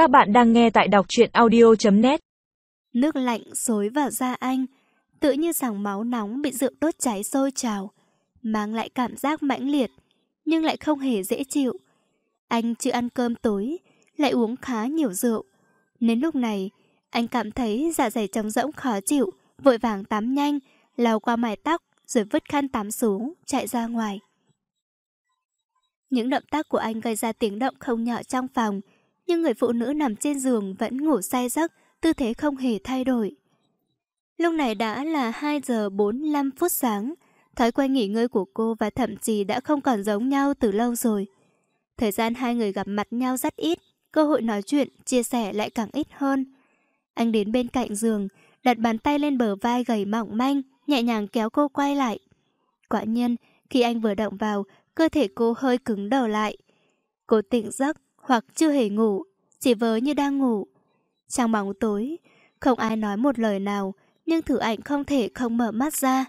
Các bạn đang nghe tại đọc truyện audio.net Nước lạnh xối vào da anh, tự như dòng máu nóng bị rượu đốt cháy sôi trào, mang lại cảm giác mãnh liệt, nhưng lại không hề dễ chịu. Anh chưa ăn cơm tối, lại uống khá nhiều rượu. Đến lúc này, anh cảm thấy dạ dày trống rỗng khó chịu, vội vàng tắm nhanh, lau qua mái tóc, rồi vứt khăn tắm xuống, chạy ra ngoài. Những động tác của anh gây ra tiếng động không nhỏ trong phòng, nhưng người phụ nữ nằm trên giường vẫn ngủ say giấc, tư thế không hề thay đổi. Lúc này đã là 2 giờ 45 phút sáng, thói quen nghỉ ngơi của cô và thậm chí đã không còn giống nhau từ lâu rồi. Thời gian hai người gặp mặt nhau rất ít, cơ hội nói chuyện, chia sẻ lại càng ít hơn. Anh đến bên cạnh giường, đặt bàn tay lên bờ vai gầy mỏng manh, nhẹ nhàng kéo cô quay lại. Quả nhiên, khi anh vừa động vào, cơ thể cô hơi cứng đầu lại. Cô tỉnh giấc hoặc chưa hề ngủ, chỉ vớ như đang ngủ. Trong bóng tối, không ai nói một lời nào, nhưng thử ảnh không thể không mở mắt ra.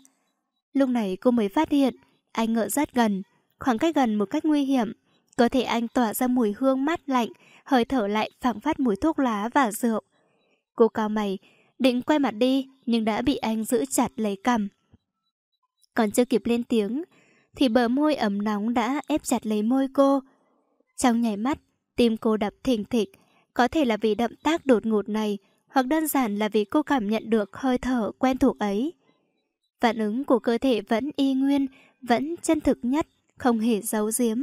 Lúc này cô mới phát hiện, anh ngỡ rất gần, khoảng cách gần một cách nguy hiểm. Cơ thể anh tỏa ra mùi hương mát lạnh, hơi thở lại phảng phát mùi thuốc lá và rượu. Cô cao mày, định quay mặt đi, nhưng đã bị anh giữ chặt lấy cầm. Còn chưa kịp lên tiếng, thì bờ môi ấm nóng đã ép chặt lấy môi cô. Trong nhảy mắt, tim cô đập thình thịch, có thể là vì động tác đột ngột này, hoặc đơn giản là vì cô cảm nhận được hơi thở quen thuộc ấy. Phản ứng của cơ thể vẫn y nguyên, vẫn chân thực nhất, không hề giấu giếm.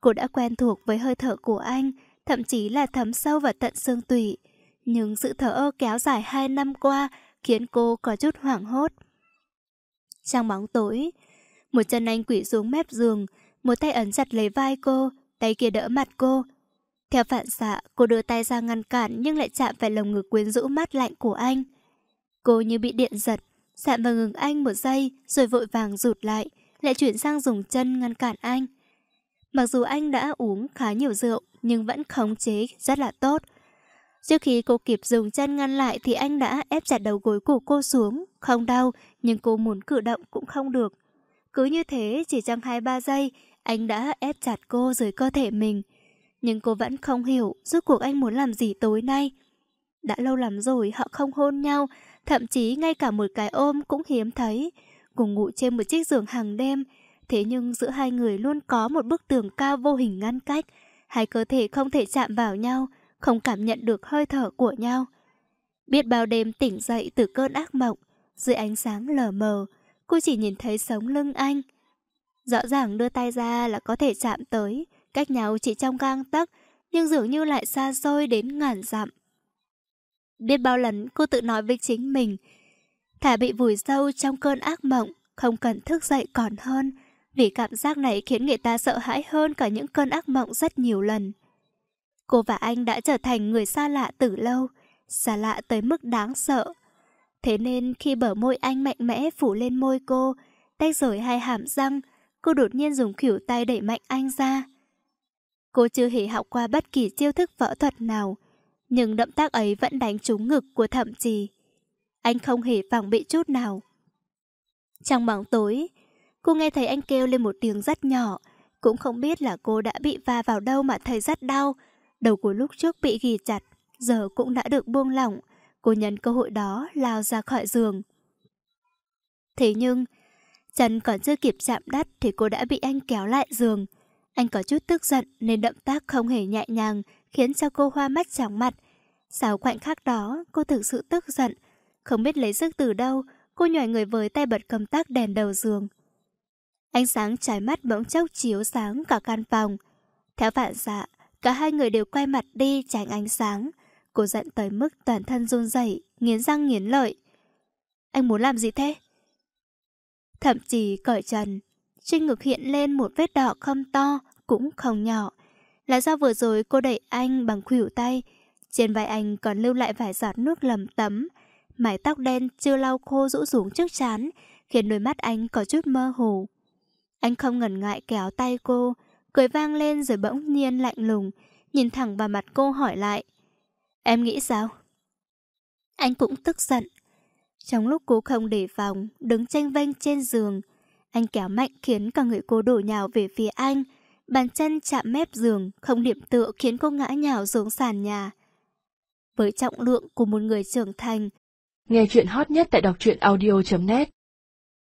Cô đã quen thuộc với hơi thở của anh, thậm chí là thấm sâu vào tận xương tủy. Nhưng sự thở ơ kéo dài hai năm qua khiến cô có chút hoảng hốt. Trong bóng tối, một chân anh quỷ xuống mép giường, một tay ấn chặt lấy vai cô, tay kia đỡ mặt cô. Theo phản xạ, cô đưa tay ra ngăn cản nhưng lại chạm phải lồng ngực quyến rũ mát lạnh của anh. Cô như bị điện giật, chạm vào ngừng anh một giây rồi vội vàng rụt lại, lại chuyển sang dùng chân ngăn cản anh. Mặc dù anh đã uống khá nhiều rượu nhưng vẫn khống chế rất là tốt. Trước khi cô kịp dùng chân ngăn lại thì anh đã ép chặt đầu gối của cô xuống, không đau nhưng cô muốn cử động cũng không được. Cứ như thế, chỉ trong 2-3 giây, anh đã ép chặt cô dưới cơ thể mình. Nhưng cô vẫn không hiểu rốt cuộc anh muốn làm gì tối nay. Đã lâu lắm rồi họ không hôn nhau, thậm chí ngay cả một cái ôm cũng hiếm thấy. Cùng ngủ trên một chiếc giường hàng đêm, thế nhưng giữa hai người luôn có một bức tường cao vô hình ngăn cách. Hai cơ thể không thể chạm vào nhau, không cảm nhận được hơi thở của nhau. Biết bao đêm tỉnh dậy từ cơn ác mộng, dưới ánh sáng lờ mờ, cô chỉ nhìn thấy sống lưng anh. Rõ ràng đưa tay ra là có thể chạm tới, cách nhau chỉ trong gang tấc, nhưng dường như lại xa xôi đến ngàn dặm. Biết bao lần cô tự nói với chính mình, thả bị vùi sâu trong cơn ác mộng, không cần thức dậy còn hơn, vì cảm giác này khiến người ta sợ hãi hơn cả những cơn ác mộng rất nhiều lần. Cô và anh đã trở thành người xa lạ từ lâu, xa lạ tới mức đáng sợ. Thế nên khi bờ môi anh mạnh mẽ phủ lên môi cô, tách rời hai hàm răng, cô đột nhiên dùng khỉu tay đẩy mạnh anh ra. Cô chưa hề học qua bất kỳ chiêu thức võ thuật nào, nhưng động tác ấy vẫn đánh trúng ngực của thẩm trì. Anh không hề phòng bị chút nào. Trong bóng tối, cô nghe thấy anh kêu lên một tiếng rất nhỏ, cũng không biết là cô đã bị va vào đâu mà thấy rất đau. Đầu của lúc trước bị ghi chặt, giờ cũng đã được buông lỏng. Cô nhân cơ hội đó lao ra khỏi giường. Thế nhưng, chân còn chưa kịp chạm đất thì cô đã bị anh kéo lại giường. Anh có chút tức giận nên động tác không hề nhẹ nhàng khiến cho cô hoa mắt chóng mặt. Sau khoảnh khắc đó, cô thực sự tức giận. Không biết lấy sức từ đâu, cô nhòi người với tay bật cầm tắc đèn đầu giường. Ánh sáng trái mắt bỗng chốc chiếu sáng cả căn phòng. Theo vạn dạ, cả hai người đều quay mặt đi tránh ánh sáng. Cô giận tới mức toàn thân run rẩy, nghiến răng nghiến lợi. Anh muốn làm gì thế? Thậm chí cởi trần, trên ngực hiện lên một vết đỏ không to, cũng không nhỏ. Là do vừa rồi cô đẩy anh bằng khuỷu tay, trên vai anh còn lưu lại vài giọt nước lầm tấm. Mái tóc đen chưa lau khô rũ xuống trước chán, khiến đôi mắt anh có chút mơ hồ. Anh không ngần ngại kéo tay cô, cười vang lên rồi bỗng nhiên lạnh lùng, nhìn thẳng vào mặt cô hỏi lại. Em nghĩ sao? Anh cũng tức giận. Trong lúc cô không đề phòng, đứng tranh vênh trên giường, anh kéo mạnh khiến cả người cô đổ nhào về phía anh. Bàn chân chạm mép giường, không điểm tựa khiến cô ngã nhào xuống sàn nhà. với trọng lượng của một người trưởng thành. Nghe chuyện hot nhất tại đọc truyện audio.net